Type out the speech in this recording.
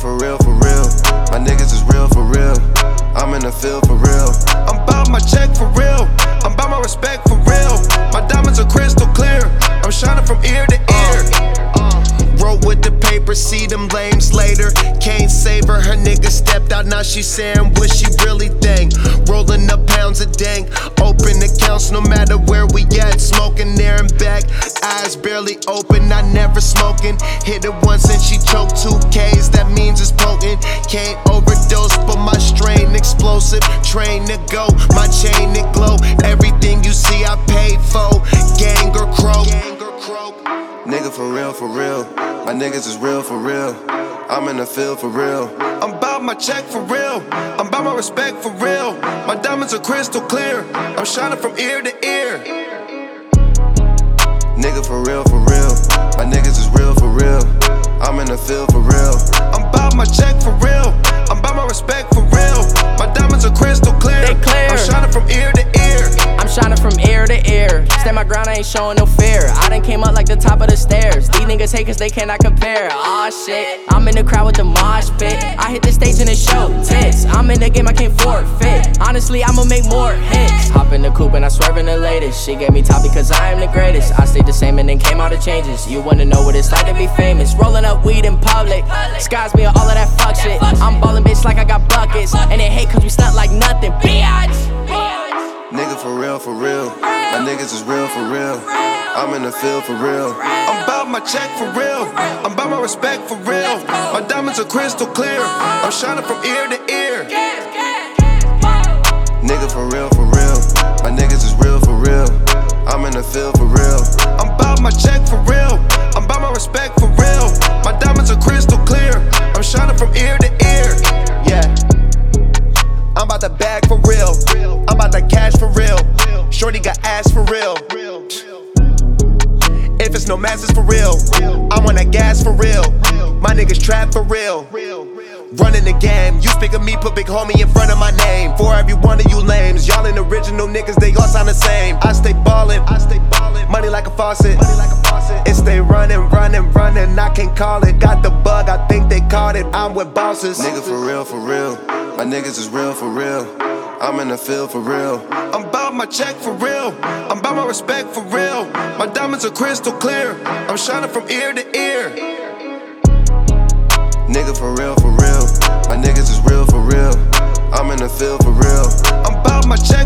for real, for real. My niggas is real, for real. I'm in the field, for real. I'm bout my check, for real. I'm bout my respect, for real. My diamonds are crystal clear. I'm shining from ear to ear. Uh, roll with the paper, see them lames later. Can't save her, her nigga stepped out, now she saying what she really think. Rolling up pounds of dank, open accounts no matter where we at. Smoking there and back, eyes barely open, I never smoking. Hit it once and she choked two K's, that means it's potent. Can't overdose, but my strain explosive. Train to go, my chain it glow. Everything you see, I paid for. Gang or croak. Nigga for real, for real. My niggas is real, for real. I'm in the field, for real. I'm bout my check, for real. I'm bout my respect, for real. My diamonds are crystal clear. I'm shining from ear to ear. The field, for real. I'm bout my check, for real. I'm bout my respect, for real. My diamonds are crystal clear. They clear. I'm shining from ear to ear. I'm shining from ear to ear. Stand my ground, I ain't showing no fear. I done came up like the top of the stairs. These niggas hate cause they cannot compare. Aw shit, I'm in the crowd with the mosh pit. I hit the stage and it show. I'm in the game, I can't forfeit. Honestly, I'ma make more hits. Hop in the coupe and I swerve in the latest. She gave me top because I am the greatest. I stayed the same and then came out of changes. You wanna know what it's like to be famous? Rolling up weed in public. Skies me all of that fuck shit. I'm ballin' bitch like I got buckets. And they hate cause we stunt like nothing. Bitch! Nigga for real, for real. My niggas is real, for real. I'm in the field, for real. My check, for real. I'm bout my respect, for real. My diamonds are crystal clear. I'm shining from ear to ear. Nigga for real, for real. My niggas is real, for real. I'm in the field, for real. I'm bout my check, for real. I'm bout my respect, for real. My diamonds are crystal clear. I'm shining from ear to ear. Yeah. I'm about to bag for real. I'm about to cash for real. Shorty got ass for real. No masses for real, I want that gas for real. My niggas trap for real. Running the game, you speak of me, put big homie in front of my name. For every one of you lames, y'all ain't original niggas, they all sound the same. I stay ballin', I stay ballin', money like a faucet. It stay running, running, running, I can't call it. Got the bug, I think they caught it. I'm with bosses. Nigga for real, for real. My niggas is real, for real. I'm in the field for real. I'm about my check for real. I'm about my respect for real. My diamonds are crystal clear. I'm shining from ear to ear. Nigga for real, for real. My niggas is real, for real. I'm in the field for real. I'm about my check.